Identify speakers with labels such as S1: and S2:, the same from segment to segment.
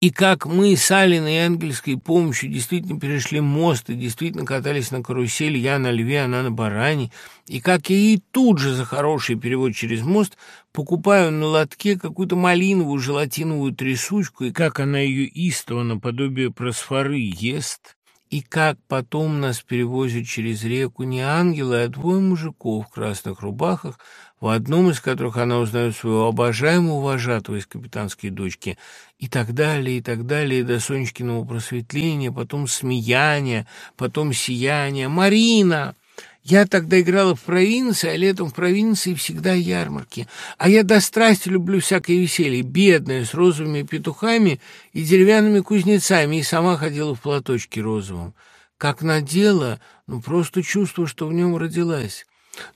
S1: И как мы с Алиной и ангельской помощью действительно перешли мост и действительно катались на карусели, я на льве, она на баране, и как я ей тут же за хороший перевод через мост покупаю на лотке какую-то малиновую желатиновую трясучку, и как она ее истово наподобие просфоры ест, и как потом нас перевозят через реку не ангелы, а двое мужиков в красных рубахах, в одном из которых она узнает своего обожаемого вожатого из капитанской дочки, и так далее, и так далее, до Сонечкиного просветления, потом смеяния, потом сияния. «Марина!» Я тогда играла в провинции, а летом в провинции всегда ярмарки. А я до страсти люблю всякое веселье, бедное, с розовыми петухами и деревянными кузнецами, и сама ходила в платочке розовом. Как надела, ну просто чувство, что в нем родилась.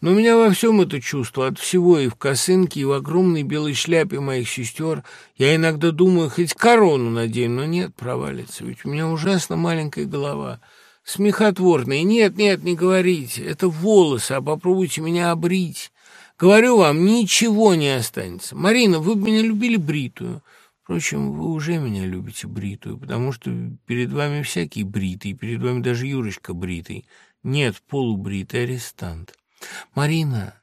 S1: Но у меня во всем это чувство, от всего, и в косынке, и в огромной белой шляпе моих сестер. Я иногда думаю, хоть корону надену, но нет, провалится, ведь у меня ужасно маленькая голова. Смехотворная. Нет, нет, не говорите, это волосы, а попробуйте меня обрить. Говорю вам, ничего не останется. Марина, вы бы меня любили бритую. Впрочем, вы уже меня любите бритую, потому что перед вами всякий бритый, перед вами даже Юрочка бритый. Нет, полубритый арестант. «Марина,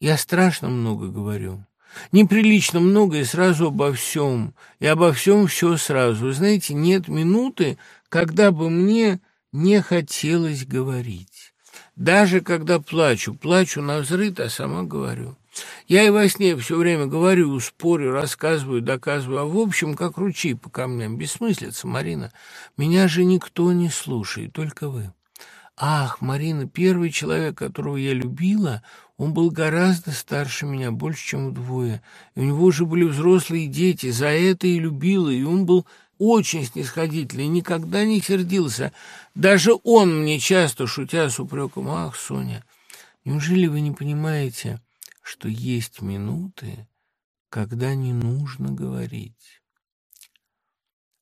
S1: я страшно много говорю. Неприлично много и сразу обо всем. И обо всем все сразу. Знаете, нет минуты, когда бы мне не хотелось говорить. Даже когда плачу, плачу на взрыв, а сама говорю. Я и во сне все время говорю, спорю, рассказываю, доказываю, а в общем, как ручей по камням. Бессмыслица, Марина. Меня же никто не слушает, только вы. Ах, Марина, первый человек, которого я любила, он был гораздо старше меня, больше, чем вдвое. И у него уже были взрослые дети, за это и любила, и он был очень снисходительный, никогда не сердился. Даже он мне часто, шутя с упреком, «Ах, Соня, неужели вы не понимаете, что есть минуты, когда не нужно говорить?»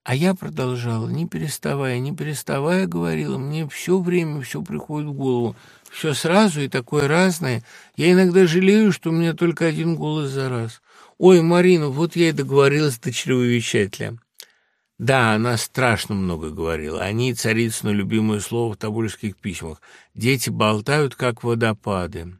S1: А я продолжала, не переставая, не переставая говорила, мне все время все приходит в голову, все сразу и такое разное. Я иногда жалею, что у меня только один голос за раз. Ой, Марина, вот я и договорилась до чревовещателя. Да, она страшно много говорила. Они царицыно любимое слово в тобольских письмах. Дети болтают, как водопады.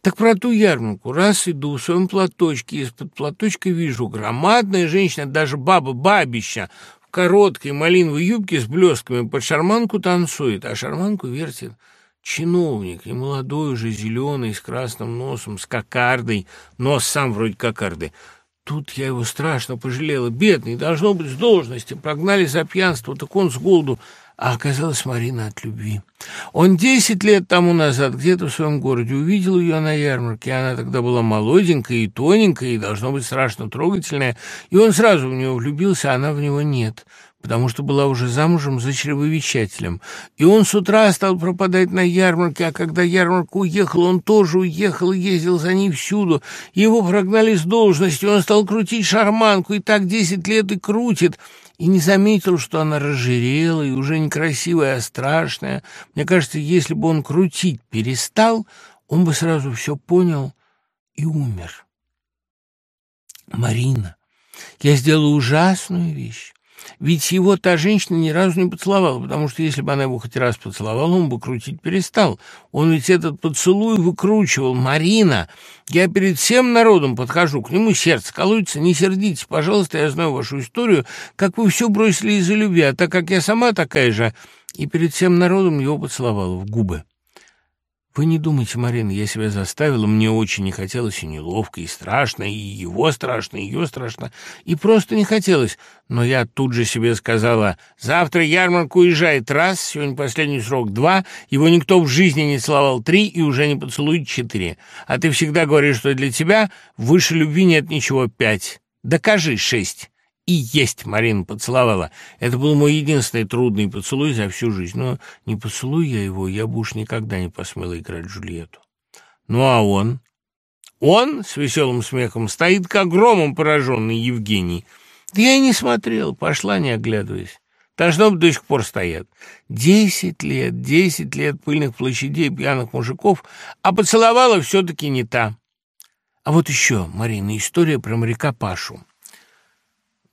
S1: Так про ту ярмарку. Раз иду в своем платочке, из-под платочка вижу громадная женщина, даже баба-бабища, в короткой малиновой юбке с блестками под шарманку танцует, а шарманку вертит чиновник, и молодой уже, зеленый, с красным носом, с кокардой, нос сам вроде кокарды. Тут я его страшно пожалела. Бедный, должно быть, с должности. Прогнали за пьянство, так он с голоду а оказалась Марина от любви. Он десять лет тому назад где-то в своем городе увидел ее на ярмарке. Она тогда была молоденькая и тоненькая, и должно быть страшно трогательная. И он сразу в нее влюбился, а она в него нет, потому что была уже замужем за чревовещателем. И он с утра стал пропадать на ярмарке, а когда ярмарка уехала, он тоже уехал и ездил за ней всюду. Его прогнали с должности, он стал крутить шарманку, и так десять лет и крутит и не заметил, что она разжирела и уже некрасивая, а страшная. Мне кажется, если бы он крутить перестал, он бы сразу все понял и умер. Марина, я сделала ужасную вещь. Ведь его та женщина ни разу не поцеловала, потому что если бы она его хоть раз поцеловала, он бы крутить перестал. Он ведь этот поцелуй выкручивал. «Марина, я перед всем народом подхожу, к нему сердце колотится, не сердитесь, пожалуйста, я знаю вашу историю, как вы все бросили из-за любви, а так как я сама такая же...» И перед всем народом его поцеловала в губы. Вы не думайте, Марина, я себя заставила, мне очень не хотелось и неловко, и страшно, и его страшно, и ее страшно, и просто не хотелось. Но я тут же себе сказала, завтра ярмарку уезжает раз, сегодня последний срок два, его никто в жизни не целовал три и уже не поцелует четыре. А ты всегда говоришь, что для тебя выше любви нет ничего пять. Докажи шесть и есть Марина поцеловала. Это был мой единственный трудный поцелуй за всю жизнь. Но не поцелуй я его, я бы уж никогда не посмела играть Джульетту. Ну, а он? Он с веселым смехом стоит, как громом пораженный Евгений. Да я и не смотрел, пошла, не оглядываясь. Должно быть, до сих пор стоят. Десять лет, десять лет пыльных площадей, пьяных мужиков, а поцеловала все-таки не та. А вот еще, Марина, история про моряка Пашу.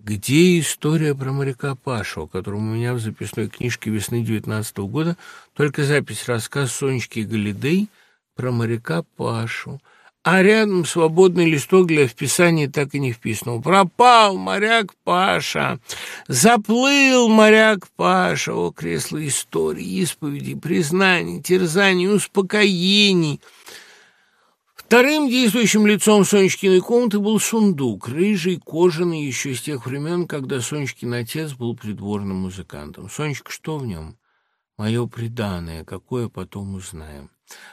S1: Где история про моряка Пашу, о котором у меня в записной книжке весны девятнадцатого года только запись рассказ Сонечки Галидей про моряка Пашу, а рядом свободный листок для вписания так и не вписанного. Пропал моряк Паша, заплыл моряк Паша, о, кресло истории, исповеди, признаний, терзаний, успокоений — Вторым действующим лицом Сонечкиной комнаты был сундук, рыжий, кожаный, еще с тех времен, когда Сонечкин отец был придворным музыкантом. Сонечка, что в нем? Мое преданное, какое потом узнаем.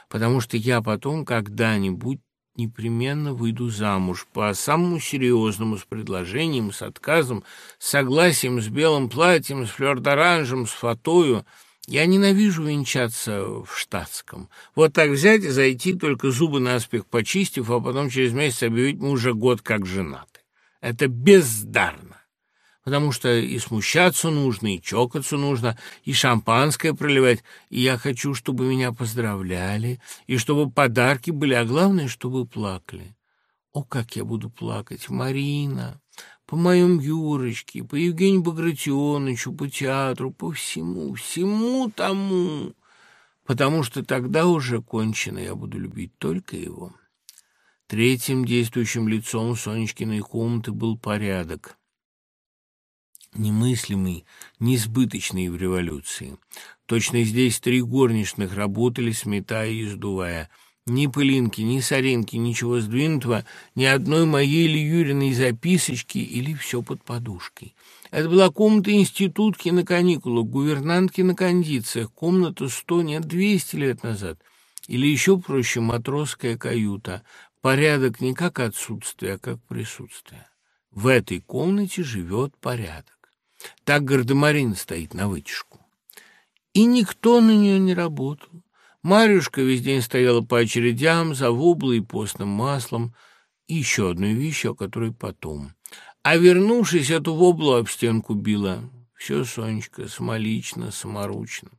S1: Потому что я потом когда-нибудь непременно выйду замуж по самому серьезному, с предложением, с отказом, с согласием, с белым платьем, с флёр-д'оранжем, с фатою — я ненавижу венчаться в штатском. Вот так взять и зайти, только зубы наспех почистив, а потом через месяц объявить мы уже год как женаты. Это бездарно. Потому что и смущаться нужно, и чокаться нужно, и шампанское проливать. И я хочу, чтобы меня поздравляли, и чтобы подарки были, а главное, чтобы плакали. О, как я буду плакать, Марина! По моем Юрочке, по Евгению Багратионовичу, по театру, по всему, всему тому, потому что тогда уже кончено, я буду любить только его. Третьим действующим лицом Сонечкиной комнаты был порядок, немыслимый, несбыточный в революции. Точно здесь три горничных работали, сметая и издувая – ни пылинки, ни соринки, ничего сдвинутого, ни одной моей или Юриной записочки или все под подушкой. Это была комната институтки на каникулах, гувернантки на кондициях, комната сто, нет, двести лет назад. Или еще проще, матросская каюта. Порядок не как отсутствие, а как присутствие. В этой комнате живет порядок. Так гардемарин стоит на вытяжку. И никто на нее не работал. Марюшка весь день стояла по очередям за воблой и постным маслом, и еще одной вещью, о которой потом. А вернувшись, эту воблу об стенку била. Все, Сонечка, самолично, саморучно.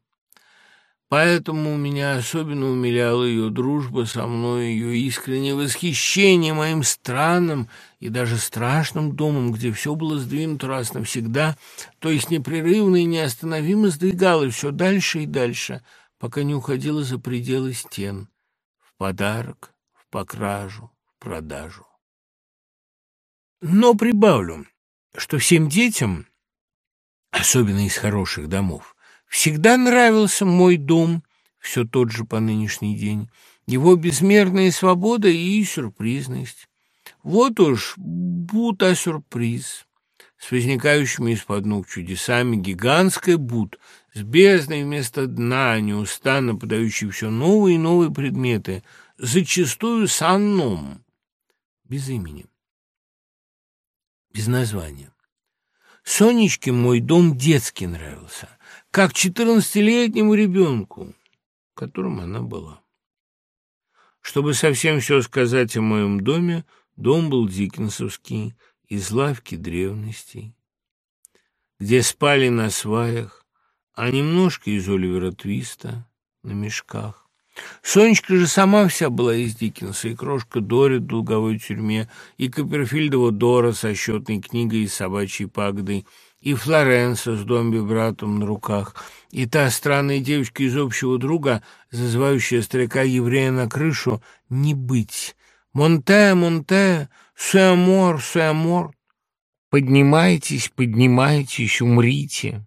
S1: Поэтому меня особенно умиляла ее дружба со мной, ее искреннее восхищение моим странным и даже страшным домом, где все было сдвинуто раз навсегда, то есть непрерывно и неостановимо сдвигалось все дальше и дальше — пока не уходила за пределы стен, в подарок, в покражу, в продажу. Но прибавлю, что всем детям, особенно из хороших домов, всегда нравился мой дом, все тот же по нынешний день, его безмерная свобода и сюрпризность. Вот уж бута сюрприз с возникающими из-под ног чудесами, гигантская бут с бездной вместо дна, неустанно подающий все новые и новые предметы, зачастую с анном, без имени, без названия. Сонечке мой дом детский нравился, как четырнадцатилетнему ребенку, которым она была. Чтобы совсем все сказать о моем доме, дом был дикенсовский, из лавки древностей, где спали на сваях, а немножко из Оливера Твиста на мешках. Сонечка же сама вся была из Диккенса, и крошка Дори в долговой тюрьме, и Копперфильдова Дора со счетной книгой и собачьей пагдой, и Флоренса с домби-братом на руках, и та странная девочка из общего друга, зазывающая старика-еврея на крышу, не быть. «Монте, Монте, суэмор». «Поднимайтесь, поднимайтесь, умрите»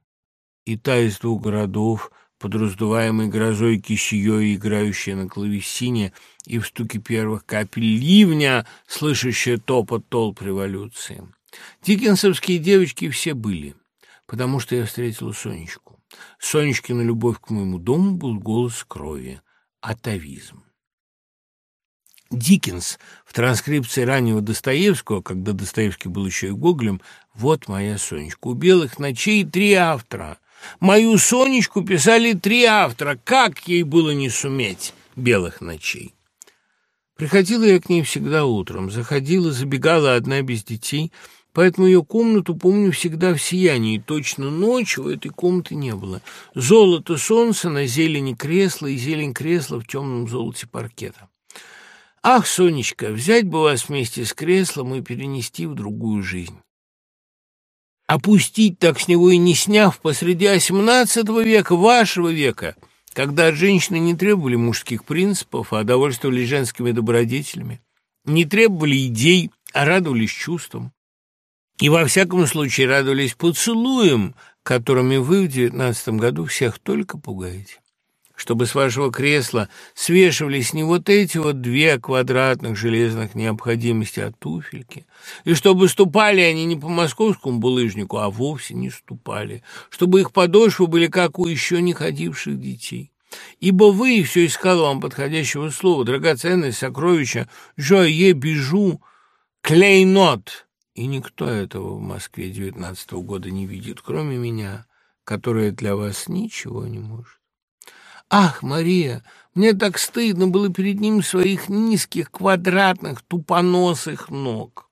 S1: и та из двух городов, под раздуваемой грозой кищеей, играющая на клавесине, и в стуке первых капель ливня, слышащая топот толп революции. Диккенсовские девочки все были, потому что я встретила Сонечку. Сонечкина любовь к моему дому был голос крови, атовизм. Диккенс в транскрипции раннего Достоевского, когда Достоевский был еще и Гоголем, вот моя Сонечка. У белых ночей три автора. Мою Сонечку писали три автора. Как ей было не суметь белых ночей? Приходила я к ней всегда утром, заходила, забегала одна без детей, поэтому ее комнату помню всегда в сиянии. Точно ночью этой комнаты не было. Золото солнца на зелени кресла и зелень кресла в темном золоте паркета. Ах, Сонечка, взять бы вас вместе с креслом и перенести в другую жизнь. Опустить так с него и не сняв посреди XVIII века, вашего века, когда женщины не требовали мужских принципов, а довольствовались женскими добродетелями, не требовали идей, а радовались чувствам. И во всяком случае радовались поцелуям, которыми вы в девятнадцатом году всех только пугаете чтобы с вашего кресла свешивались не вот эти вот две квадратных железных необходимости, а туфельки, и чтобы ступали они не по московскому булыжнику, а вовсе не ступали, чтобы их подошвы были как у еще не ходивших детей. Ибо вы, все искал вам подходящего слова, драгоценность, сокровища, жое, бежу, клейнот, и никто этого в Москве девятнадцатого года не видит, кроме меня, которая для вас ничего не может. Ах, Мария, мне так стыдно было перед ним своих низких, квадратных, тупоносых ног.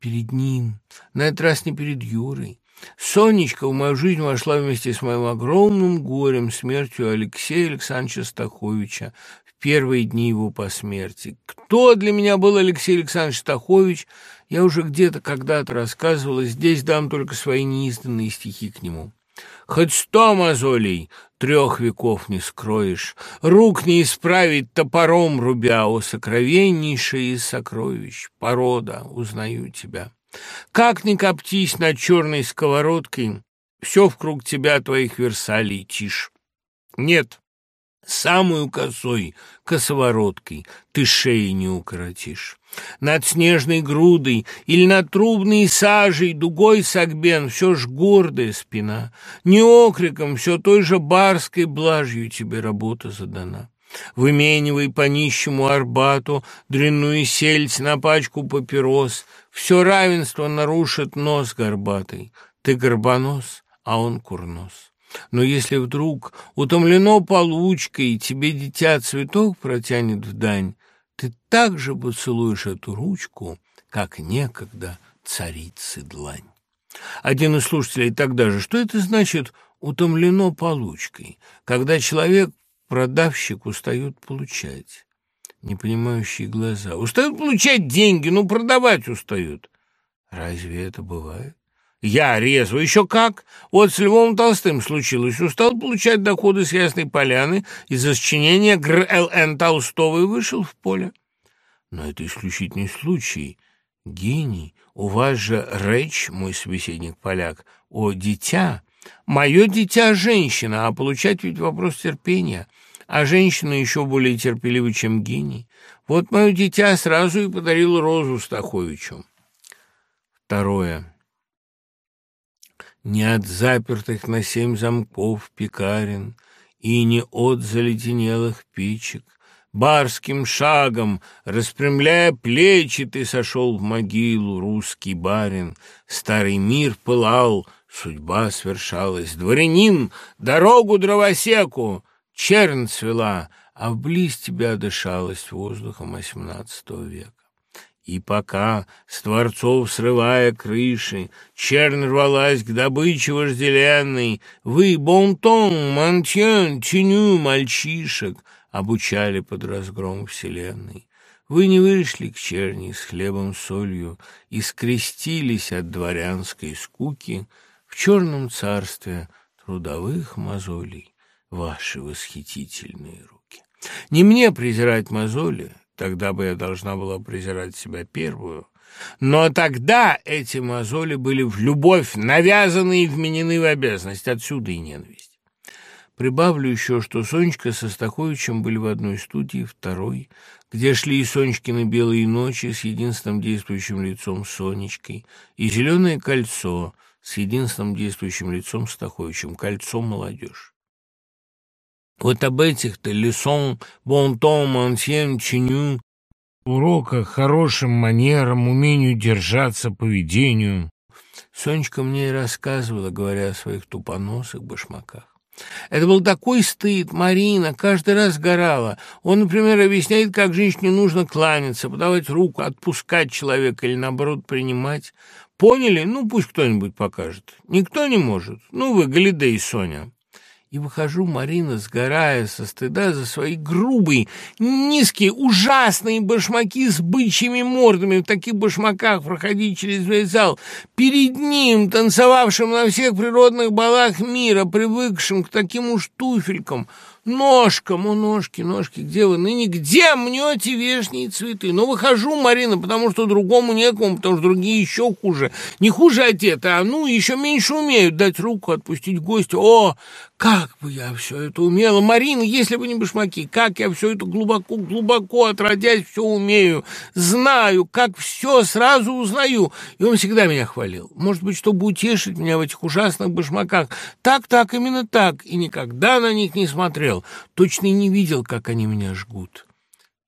S1: Перед ним, на этот раз не перед Юрой. Сонечка в мою жизнь вошла вместе с моим огромным горем, смертью Алексея Александровича Стаховича в первые дни его посмерти. Кто для меня был Алексей Александрович Стахович, я уже где-то когда-то рассказывала, здесь дам только свои неизданные стихи к нему. Хоть сто мозолей трех веков не скроешь, Рук не исправить топором рубя, О, сокровеннейшее из сокровищ, Порода, узнаю тебя. Как ни коптись над черной сковородкой, Все вкруг тебя твоих версалей тишь. Нет, самую косой косовороткой ты шеи не укоротишь. Над снежной грудой или над трубной сажей дугой согбен все ж гордая спина. Не окриком, все той же барской блажью тебе работа задана. Выменивай по нищему Арбату дрянную сельдь на пачку папирос. Все равенство нарушит нос горбатый. Ты горбонос, а он курнос. Но если вдруг утомлено получкой, тебе дитя цветок протянет в дань, ты так же поцелуешь эту ручку, как некогда царицы длань. Один из слушателей тогда же, что это значит «утомлено получкой», когда человек, продавщик, устает получать? Непонимающие глаза. Устают получать деньги, ну, продавать устают. Разве это бывает? Я резво, еще как. Вот с Львом Толстым случилось. Устал получать доходы с Ясной Поляны из-за сочинения Гр.Л.Н. Толстого и вышел в поле. Но это исключительный случай. Гений, у вас же речь, мой собеседник-поляк, о дитя. Мое дитя – женщина, а получать ведь вопрос терпения. А женщина еще более терпелива, чем гений. Вот мое дитя сразу и подарил розу Стаховичу. Второе не от запертых на семь замков пекарен и не от заледенелых пичек. Барским шагом, распрямляя плечи, ты сошел в могилу, русский барин. Старый мир пылал, судьба свершалась. Дворянин, дорогу дровосеку, чернь цвела, а вблизь тебя дышалось воздухом восемнадцатого века. И пока, с творцов срывая крыши, чернь рвалась к добыче вожделенной, вы, бонтон, мантьен, теню мальчишек обучали под разгром вселенной. Вы не вышли к черни с хлебом солью и скрестились от дворянской скуки в черном царстве трудовых мозолей ваши восхитительные руки. Не мне презирать мозоли, Тогда бы я должна была презирать себя первую. Но тогда эти мозоли были в любовь навязаны и вменены в обязанность. Отсюда и ненависть. Прибавлю еще, что Сонечка со Стаховичем были в одной студии, второй, где шли и Сонечкины белые ночи с единственным действующим лицом Сонечкой, и зеленое кольцо с единственным действующим лицом Стаховичем, кольцо молодежь. Вот об этих-то лесон, бонтон, мансьен, чиню, уроках, хорошим манерам, умению держаться, поведению. Сонечка мне и рассказывала, говоря о своих тупоносых башмаках. Это был такой стыд, Марина каждый раз горала. Он, например, объясняет, как женщине нужно кланяться, подавать руку, отпускать человека или, наоборот, принимать. Поняли? Ну, пусть кто-нибудь покажет. Никто не может. Ну, вы, Галидей Соня. И выхожу, Марина, сгорая со стыда за свои грубые, низкие, ужасные башмаки с бычьими мордами. В таких башмаках проходить через весь зал. Перед ним, танцевавшим на всех природных балах мира, привыкшим к таким уж туфелькам, Ножка, му ножки, ножки, где вы ныне, где мнете вешние цветы? Ну, выхожу, Марина, потому что другому некому, потому что другие еще хуже. Не хуже отец, а ну, еще меньше умеют дать руку, отпустить гостя. О, как бы я все это умела, Марина, если бы не башмаки, как я все это глубоко-глубоко отродясь все умею, знаю, как все сразу узнаю. И он всегда меня хвалил. Может быть, чтобы утешить меня в этих ужасных башмаках. Так, так, именно так. И никогда на них не смотрел. Точно и не видел, как они меня жгут.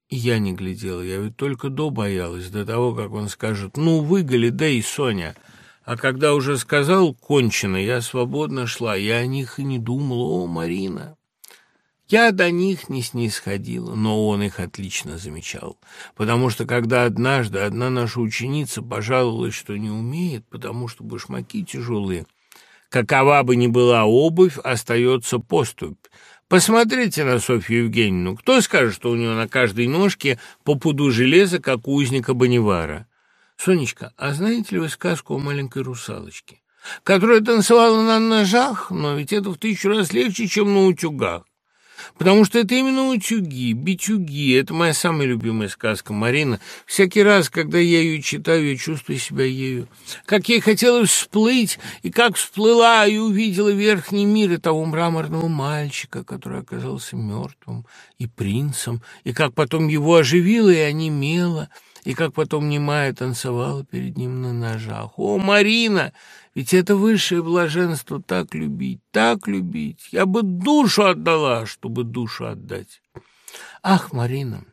S1: И я не глядела, я ведь только до боялась, до того, как он скажет «Ну, выголи, да и Соня». А когда уже сказал «кончено», я свободно шла, я о них и не думала. О, Марина! Я до них не снисходила, но он их отлично замечал, потому что когда однажды одна наша ученица пожаловалась, что не умеет, потому что башмаки тяжелые, какова бы ни была обувь, остается поступь. Посмотрите на Софью Евгеньевну. Кто скажет, что у нее на каждой ножке по пуду железа, как у узника Бонивара? Сонечка, а знаете ли вы сказку о маленькой русалочке, которая танцевала на ножах, но ведь это в тысячу раз легче, чем на утюгах? Потому что это именно утюги, битюги. Это моя самая любимая сказка, Марина. Всякий раз, когда я ее читаю, я чувствую себя ею. Как ей хотелось всплыть, и как всплыла, и увидела верхний мир и того мраморного мальчика, который оказался мертвым, и принцем, и как потом его оживила и онемела, и как потом немая танцевала перед ним на ножах. О, Марина! Ведь это высшее блаженство так любить, так любить. Я бы душу отдала, чтобы душу отдать. Ах, Марина,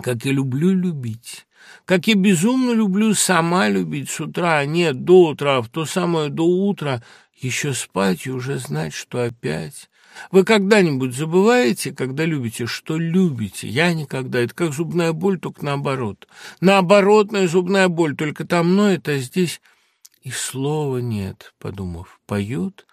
S1: как я люблю любить, как я безумно люблю сама любить с утра, а нет, до утра, в то самое до утра, еще спать и уже знать, что опять вы когда-нибудь забываете, когда любите, что любите? Я никогда. Это как зубная боль, только наоборот. Наоборотная зубная боль, только там ноет, а здесь и слова нет, подумав. Поют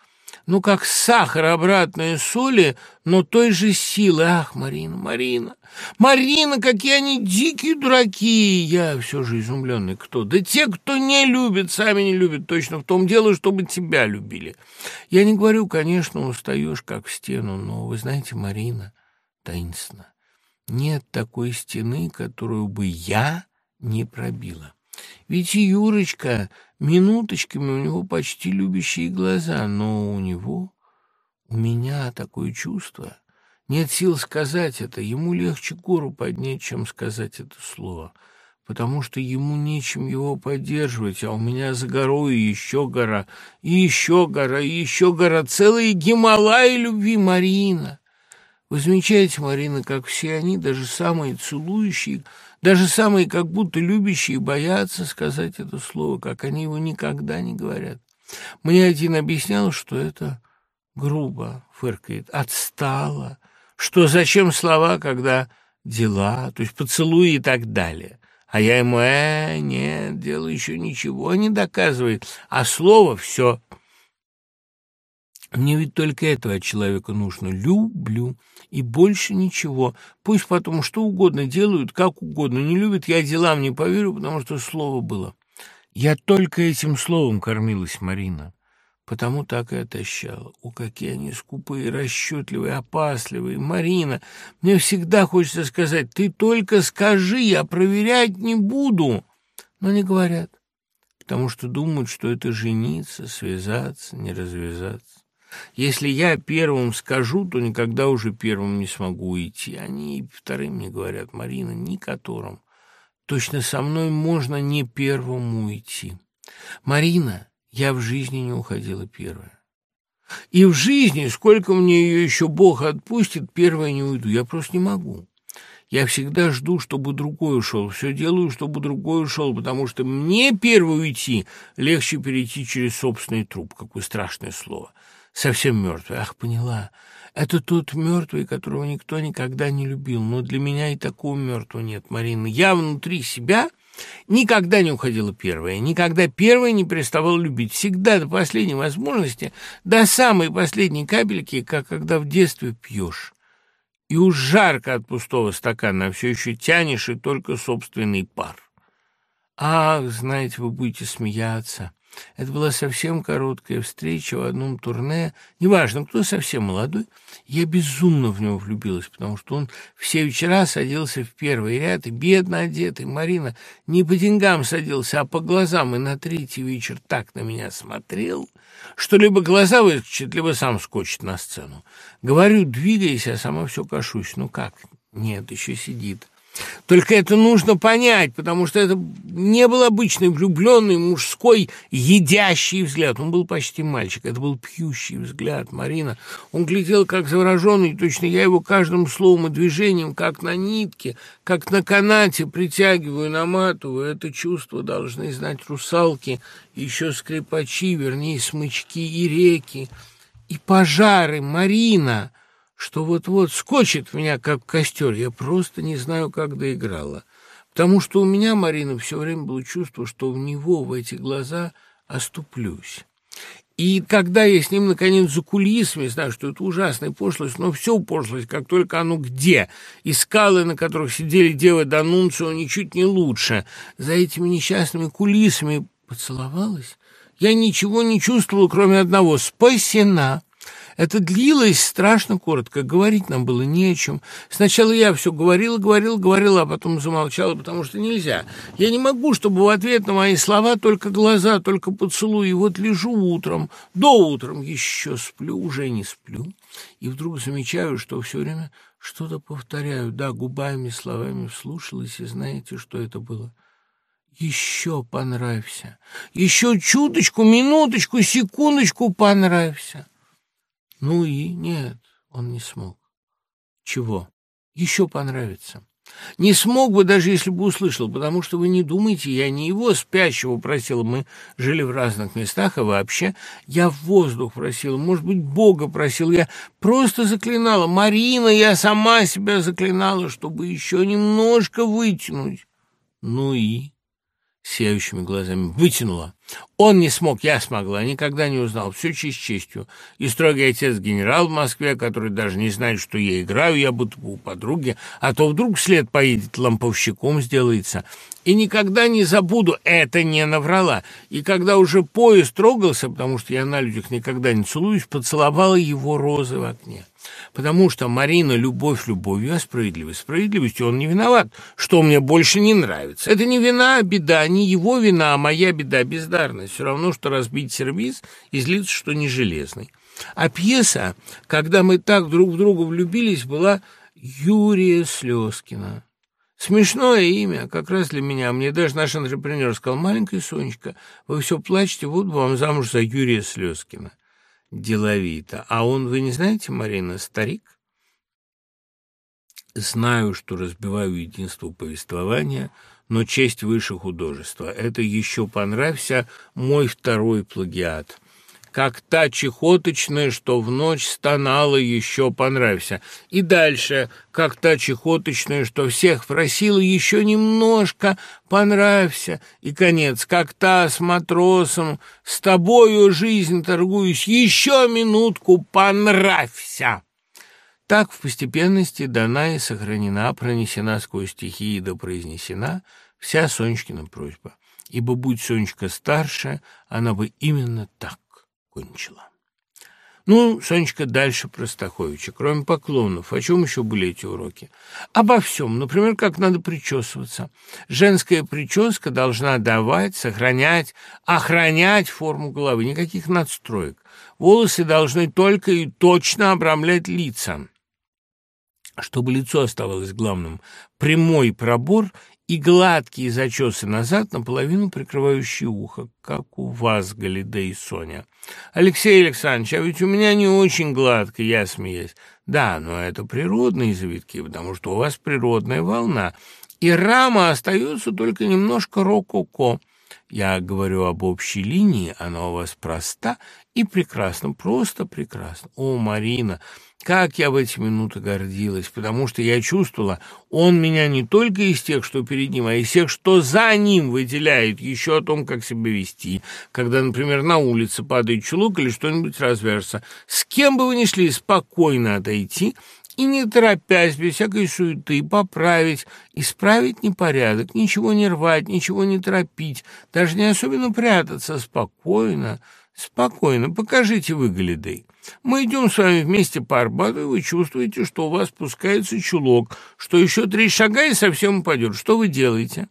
S1: ну, как сахар обратные соли, но той же силы. Ах, Марина, Марина, Марина, какие они дикие дураки! Я все же изумленный. Кто? Да те, кто не любит, сами не любят. Точно в том дело, чтобы тебя любили. Я не говорю, конечно, устаешь, как в стену, но вы знаете, Марина, таинственно, нет такой стены, которую бы я не пробила. Ведь и Юрочка минуточками у него почти любящие глаза, но у него, у меня такое чувство. Нет сил сказать это, ему легче гору поднять, чем сказать это слово, потому что ему нечем его поддерживать, а у меня за горой еще гора, и еще гора, и еще гора, целые Гималаи любви, Марина. Вы замечаете, Марина, как все они, даже самые целующие, даже самые как будто любящие боятся сказать это слово, как они его никогда не говорят. Мне один объяснял, что это грубо, фыркает, отстало, что зачем слова, когда дела, то есть поцелуи и так далее. А я ему, э, нет, дело еще ничего не доказывает, а слово все. Мне ведь только этого человека нужно. Люблю и больше ничего. Пусть потом что угодно делают, как угодно. Не любят, я делам не поверю, потому что слово было. Я только этим словом кормилась, Марина. Потому так и отощала. О, какие они скупые, расчетливые, опасливые. Марина, мне всегда хочется сказать, ты только скажи, я проверять не буду. Но не говорят, потому что думают, что это жениться, связаться, не развязаться. Если я первым скажу, то никогда уже первым не смогу уйти. Они вторым мне говорят, Марина, ни которым. Точно со мной можно не первым уйти. Марина, я в жизни не уходила первая. И в жизни, сколько мне ее еще Бог отпустит, первая не уйду. Я просто не могу. Я всегда жду, чтобы другой ушел. Все делаю, чтобы другой ушел, потому что мне первый уйти легче перейти через собственный труп. Какое страшное слово совсем мертвый. Ах, поняла. Это тот мертвый, которого никто никогда не любил. Но для меня и такого мертвого нет, Марина. Я внутри себя Никогда не уходила первая, никогда первая не переставала любить. Всегда до последней возможности, до самой последней капельки, как когда в детстве пьешь. И уж жарко от пустого стакана, а все еще тянешь и только собственный пар. Ах, знаете, вы будете смеяться. Это была совсем короткая встреча в одном турне. Неважно, кто совсем молодой. Я безумно в него влюбилась, потому что он все вечера садился в первый ряд, и бедно одетый. Марина не по деньгам садился, а по глазам, и на третий вечер так на меня смотрел, что либо глаза выскочат, либо сам скочит на сцену. Говорю, двигайся, а сама все кашусь. Ну как? Нет, еще сидит. Только это нужно понять, потому что это не был обычный влюбленный мужской едящий взгляд. Он был почти мальчик, это был пьющий взгляд Марина. Он глядел как завороженный, точно я его каждым словом и движением, как на нитке, как на канате притягиваю, наматываю. Это чувство должны знать русалки, еще скрипачи, вернее, смычки и реки, и пожары. Марина! Что вот-вот скочит в меня, как костер. Я просто не знаю, как доиграла. Потому что у меня, Марина, все время было чувство, что в него, в эти глаза, оступлюсь. И когда я с ним, наконец, за кулисами, знаю, что это ужасная пошлость, но все пошлость, как только оно где. И скалы, на которых сидели девы Данунцио, ничуть не лучше. За этими несчастными кулисами поцеловалась. Я ничего не чувствовала, кроме одного — спасена. Это длилось страшно коротко, говорить нам было не о чем. Сначала я все говорила, говорила, говорила, а потом замолчала, потому что нельзя. Я не могу, чтобы в ответ на мои слова только глаза, только поцелуи. И вот лежу утром, до утром еще сплю, уже не сплю. И вдруг замечаю, что все время что-то повторяю. Да, губами, словами вслушалась, и знаете, что это было? Еще понравься. Еще чуточку, минуточку, секундочку понравься. Ну и нет, он не смог. Чего? Еще понравится. Не смог бы, даже если бы услышал, потому что вы не думаете, я не его спящего просил, мы жили в разных местах, а вообще я воздух просил, может быть, Бога просил, я просто заклинала. Марина, я сама себя заклинала, чтобы еще немножко вытянуть. Ну и сияющими глазами вытянула. Он не смог, я смогла, никогда не узнал, все честь честью. И строгий отец-генерал в Москве, который даже не знает, что я играю, я бы у подруги, а то вдруг след поедет, ламповщиком сделается. И никогда не забуду, это не наврала. И когда уже поезд трогался, потому что я на людях никогда не целуюсь, поцеловала его розы в окне. Потому что Марина любовь любовью, а справедливость справедливостью. Он не виноват, что мне больше не нравится. Это не вина, а беда, не его вина, а моя беда, бездарность. Все равно, что разбить сервиз и злиться, что не железный. А пьеса, когда мы так друг в друга влюбились, была Юрия Слезкина. Смешное имя, как раз для меня. Мне даже наш антрепренер сказал, маленькая Сонечка, вы все плачете, вот вам замуж за Юрия Слезкина деловито. А он, вы не знаете, Марина, старик? Знаю, что разбиваю единство повествования, но честь выше художества. Это еще понравься мой второй плагиат как та чехоточная, что в ночь стонала, еще понравься. И дальше, как та чехоточная, что всех просила, еще немножко понравься. И конец, как та с матросом, с тобою жизнь торгуюсь, еще минутку понравься. Так в постепенности дана и сохранена, пронесена сквозь стихии да произнесена вся Сонечкина просьба. Ибо будь Сонечка старше, она бы именно так кончила. Ну, Сонечка, дальше Простаховича. Кроме поклонов, о чем еще были эти уроки? Обо всем. Например, как надо причесываться. Женская прическа должна давать, сохранять, охранять форму головы. Никаких надстроек. Волосы должны только и точно обрамлять лица. Чтобы лицо оставалось главным, прямой пробор и гладкие зачесы назад, наполовину прикрывающие ухо, как у вас, Галида и Соня. Алексей Александрович, а ведь у меня не очень гладко, я смеюсь. Да, но это природные завитки, потому что у вас природная волна, и рама остается только немножко рококо. Я говорю об общей линии, она у вас проста и прекрасна, просто прекрасна. О, Марина, как я в эти минуты гордилась, потому что я чувствовала, он меня не только из тех, что перед ним, а из тех, что за ним выделяет еще о том, как себя вести, когда, например, на улице падает чулок или что-нибудь развяжется. С кем бы вы ни шли, спокойно отойти и не торопясь, без всякой суеты, поправить, исправить непорядок, ничего не рвать, ничего не торопить, даже не особенно прятаться, спокойно, спокойно, покажите вы, Галидей. Мы идем с вами вместе по Арбату, и вы чувствуете, что у вас спускается чулок, что еще три шага и совсем упадет. Что вы делаете?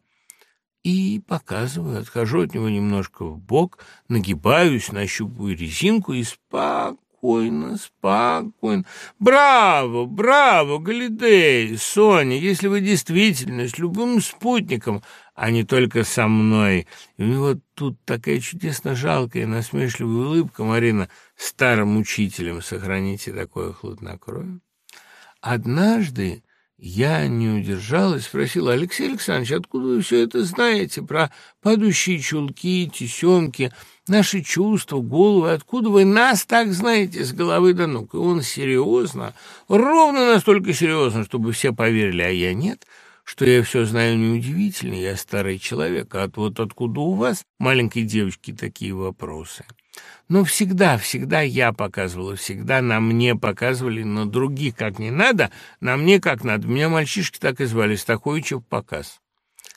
S1: И показываю, отхожу от него немножко в бок, нагибаюсь, нащупываю резинку и спокойно, спокойно. Браво, браво, Галидей, Соня, если вы действительно с любым спутником, а не только со мной. И у него тут такая чудесно жалкая, насмешливая улыбка, Марина, старым учителем, сохраните такое хладнокровие. Однажды я не удержалась, спросила, Алексей Александрович, откуда вы все это знаете про падающие чулки, тесемки, наши чувства, головы, откуда вы нас так знаете с головы до ног? И он серьезно, ровно настолько серьезно, чтобы все поверили, а я нет, что я все знаю неудивительно, я старый человек, а вот откуда у вас, маленькой девочки, такие вопросы? Но всегда, всегда я показывала, всегда на мне показывали, на других как не надо, на мне как надо. Меня мальчишки так и звали, Стаховичев показ.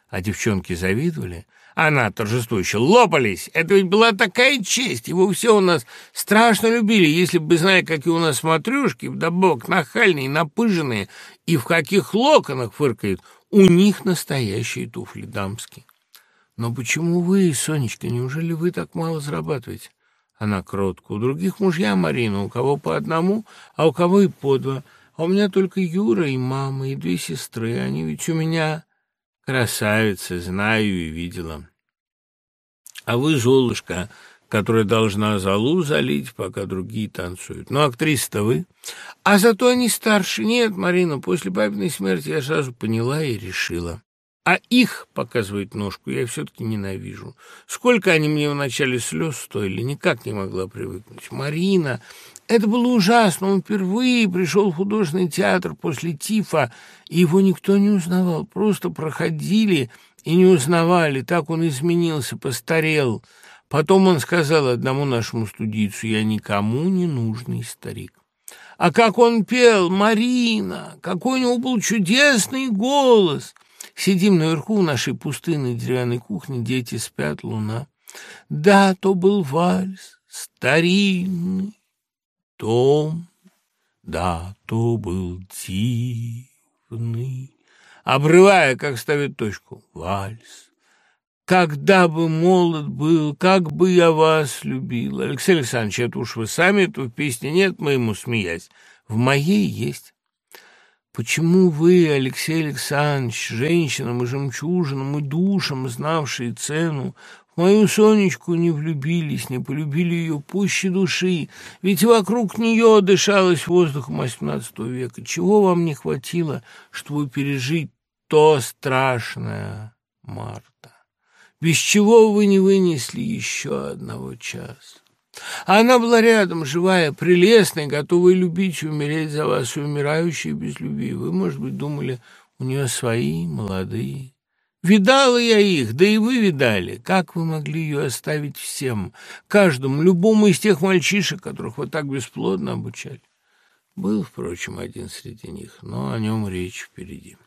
S1: А девчонки завидовали. Она торжествующе лопались. Это ведь была такая честь. Его все у нас страшно любили. Если бы, зная, какие у нас смотрюшки, вдобавок нахальные, напыженные, и в каких локонах фыркают, у них настоящие туфли дамские. Но почему вы, Сонечка, неужели вы так мало зарабатываете? Она кротко. У других мужья, Марина, у кого по одному, а у кого и по два. А у меня только Юра и мама, и две сестры. Они ведь у меня Красавица, знаю и видела. А вы, Золушка, которая должна залу залить, пока другие танцуют. Ну, актриса-то вы. А зато они старше. Нет, Марина, после папиной смерти я сразу поняла и решила. А их, показывает ножку, я все-таки ненавижу. Сколько они мне вначале слез стоили, никак не могла привыкнуть. Марина, это было ужасно. Он впервые пришел в художественный театр после ТИФа, и его никто не узнавал. Просто проходили и не узнавали. Так он изменился, постарел. Потом он сказал одному нашему студийцу, «Я никому не нужный старик». А как он пел, Марина, какой у него был чудесный голос! Сидим наверху в нашей пустынной деревянной кухне, дети спят, луна. Да, то был вальс, старинный, том, да, то был дивный, обрывая, как ставит точку, вальс. Когда бы молод был, как бы я вас любил. Алексей Александрович, это уж вы сами, это в песне нет, мы ему смеясь. В моей есть. Почему вы, Алексей Александрович, женщинам и жемчужинам и душам, знавшие цену, Мою Сонечку не влюбились, не полюбили ее пуще души, ведь вокруг нее дышалось воздухом XVIII века. Чего вам не хватило, чтобы пережить то страшное марта? Без чего вы не вынесли еще одного часа? она была рядом, живая, прелестная, готовая любить и умереть за вас, и умирающая без любви. Вы, может быть, думали, у нее свои, молодые, Видала я их, да и вы видали. Как вы могли ее оставить всем, каждому, любому из тех мальчишек, которых вы так бесплодно обучали? Был, впрочем, один среди них, но о нем речь впереди.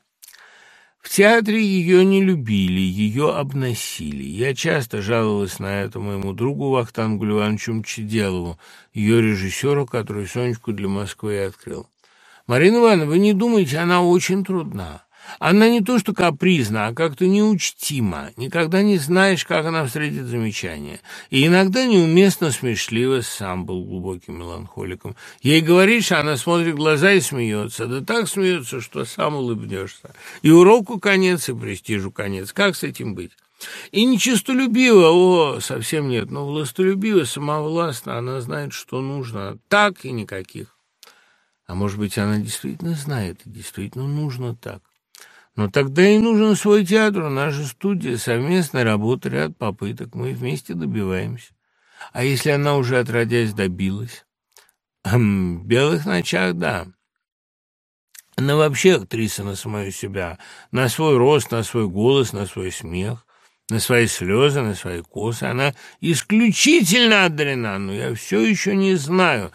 S1: В театре ее не любили, ее обносили. Я часто жаловалась на это моему другу Вахтангу Ивановичу Мчеделову, ее режиссеру, который Сонечку для Москвы открыл. Марина Ивановна, вы не думаете, она очень трудна. Она не то что капризна, а как-то неучтима. Никогда не знаешь, как она встретит замечание. И иногда неуместно смешливо, сам был глубоким меланхоликом. Ей говоришь, а она смотрит в глаза и смеется. Да так смеется, что сам улыбнешься. И уроку конец, и престижу конец. Как с этим быть? И нечистолюбиво, о, совсем нет, но властолюбиво, самовластно, она знает, что нужно. Так и никаких. А может быть, она действительно знает, и действительно нужно так. Но тогда и нужен свой театр, наша студия, совместная работа, ряд попыток. Мы вместе добиваемся. А если она уже отродясь добилась? В белых ночах, да. Она вообще актриса на самую себя, на свой рост, на свой голос, на свой смех, на свои слезы, на свои косы. Она исключительно одарена, но я все еще не знаю,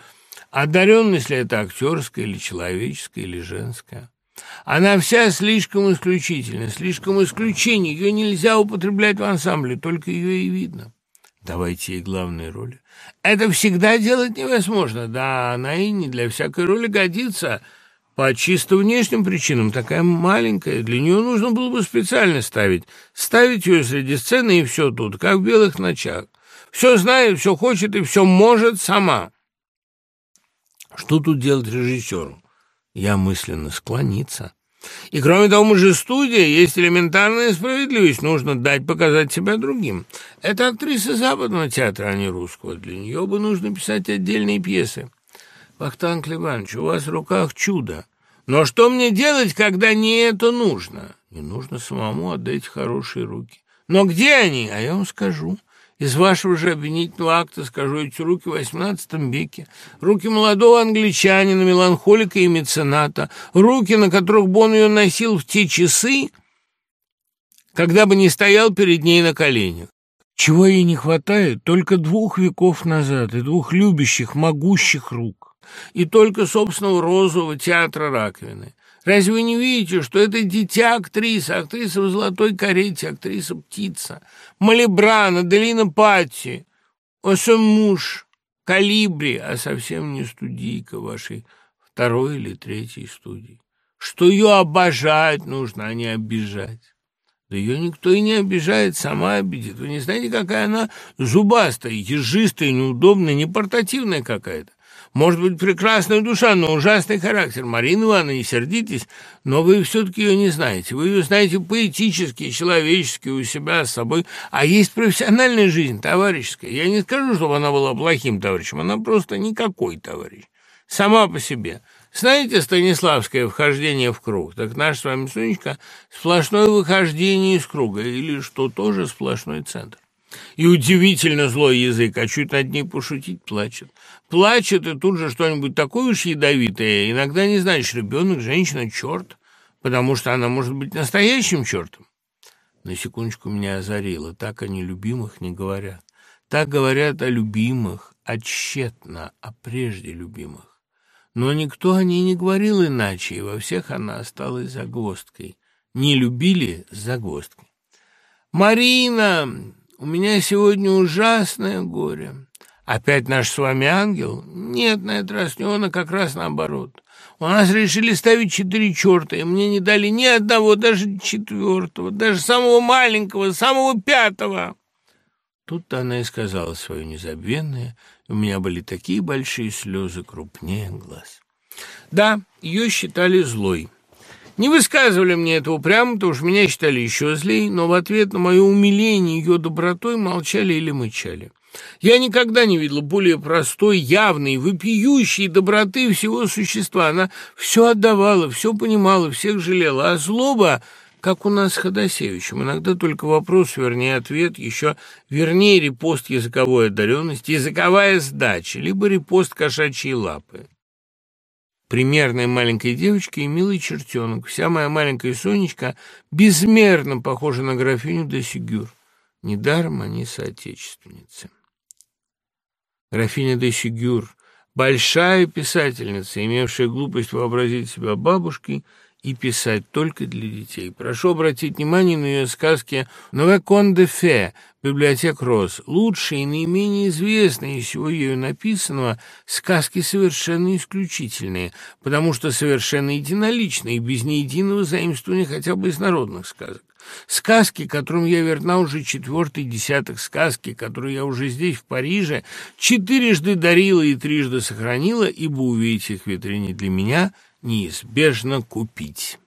S1: одаренность ли это актерская или человеческая или женская. Она вся слишком исключительна, слишком исключение. Ее нельзя употреблять в ансамбле, только ее и видно. Давайте ей главные роли. Это всегда делать невозможно. Да, она и не для всякой роли годится. По чисто внешним причинам такая маленькая. Для нее нужно было бы специально ставить. Ставить ее среди сцены и все тут, как в белых ночах. Все знает, все хочет и все может сама. Что тут делать режиссеру? Я мысленно склониться. И кроме того, мы же студия, есть элементарная справедливость, нужно дать показать себя другим. Это актриса западного театра, а не русского. Для нее бы нужно писать отдельные пьесы. Вахтанг Ливанович, у вас в руках чудо. Но что мне делать, когда не это нужно? Не нужно самому отдать хорошие руки. Но где они? А я вам скажу. Из вашего же обвинительного акта скажу эти руки в XVIII веке. Руки молодого англичанина, меланхолика и мецената. Руки, на которых бы он ее носил в те часы, когда бы не стоял перед ней на коленях. Чего ей не хватает? Только двух веков назад и двух любящих, могущих рук. И только собственного розового театра раковины. Разве вы не видите, что это дитя актриса, актриса в золотой карете, актриса птица, Малибрана, Делина Патти, Осемуш, Калибри, а совсем не студийка вашей второй или третьей студии? Что ее обожать нужно, а не обижать. Да ее никто и не обижает, сама обидит. Вы не знаете, какая она зубастая, ежистая, неудобная, непортативная какая-то. Может быть, прекрасная душа, но ужасный характер. Марина Ивановна, не сердитесь, но вы все-таки ее не знаете. Вы ее знаете поэтически, человечески, у себя с собой. А есть профессиональная жизнь, товарищеская. Я не скажу, чтобы она была плохим товарищем, она просто никакой товарищ. Сама по себе. Знаете Станиславское вхождение в круг? Так наш с вами Сонечка сплошное выхождение из круга, или что тоже сплошной центр. И удивительно злой язык, а чуть над ней пошутить плачет. Плачет и тут же что-нибудь такое уж ядовитое. Иногда не знаешь, ребенок, женщина, черт, потому что она может быть настоящим чертом. На секундочку меня озарило. Так о нелюбимых не говорят. Так говорят о любимых, о тщетно, о прежде любимых. Но никто о ней не говорил иначе, и во всех она осталась загвоздкой. Не любили с загвоздкой. «Марина!» У меня сегодня ужасное горе. Опять наш с вами ангел? Нет, на этот раз не он, а как раз наоборот. У нас решили ставить четыре черта, и мне не дали ни одного, даже четвертого, даже самого маленького, самого пятого. Тут-то она и сказала свое незабвенное, у меня были такие большие слезы, крупнее глаз. Да, ее считали злой. Не высказывали мне этого прямо, потому что меня считали еще злей, но в ответ на мое умиление ее добротой молчали или мычали. Я никогда не видела более простой, явной, вопиющей доброты всего существа. Она все отдавала, все понимала, всех жалела, а злоба как у нас с Ходосевичем. Иногда только вопрос, вернее, ответ, еще вернее репост языковой одаренности, языковая сдача, либо репост кошачьей лапы. Примерная маленькая девочка и милый чертенок. Вся моя маленькая Сонечка безмерно похожа на графиню де Сигюр. Недаром они соотечественницы. Графиня де Сигюр — большая писательница, имевшая глупость вообразить себя бабушкой — и писать только для детей. Прошу обратить внимание на ее сказки «Нове кон де фе» «Библиотек роз». Лучшие и наименее известные из всего ею написанного сказки совершенно исключительные, потому что совершенно единоличные, без ни единого заимствования хотя бы из народных сказок. Сказки, которым я верна уже четвертый десяток сказки, которые я уже здесь, в Париже, четырежды дарила и трижды сохранила, ибо увидеть их в витрине для меня – неизбежно купить.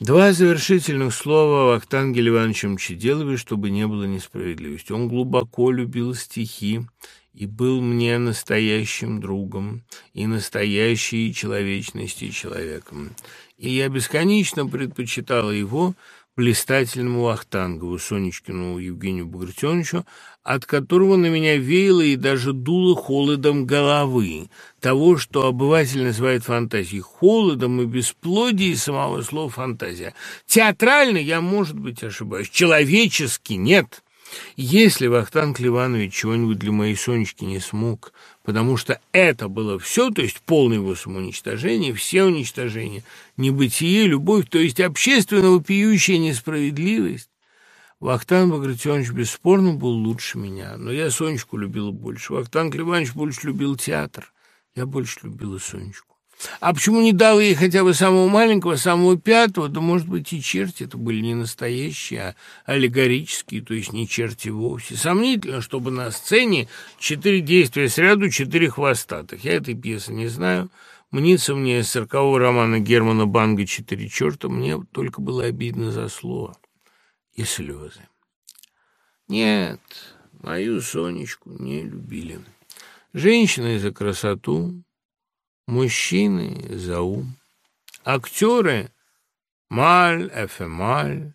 S1: Два завершительных слова в Ахтангеле Ивановичем Чеделове, чтобы не было несправедливости. Он глубоко любил стихи и был мне настоящим другом и настоящей человечности человеком. И я бесконечно предпочитала его блистательному Ахтангову, Сонечкину Евгению Багратионовичу, от которого на меня веяло и даже дуло холодом головы, того, что обыватель называет фантазией, холодом и бесплодием самого слова «фантазия». Театрально я, может быть, ошибаюсь, человечески нет. Если Вахтанг Ливанович чего-нибудь для моей Сонечки не смог, потому что это было все, то есть полное его самоуничтожение, все уничтожения, небытие, любовь, то есть общественно вопиющая несправедливость, Вахтанг Багратионович бесспорно был лучше меня, но я Сонечку любила больше. Вахтанг Ливанович больше любил театр, я больше любила Сонечку. А почему не дал ей хотя бы самого маленького, самого пятого? Да, может быть, и черти это были не настоящие, а аллегорические, то есть не черти вовсе. Сомнительно, чтобы на сцене четыре действия сряду, четыре хвостатых. Я этой пьесы не знаю. Мнится мне из циркового романа Германа Банга «Четыре черта», мне только было обидно за слово и слезы. Нет, мою Сонечку не любили. Женщины за красоту, мужчины за ум, актеры маль, эфемаль,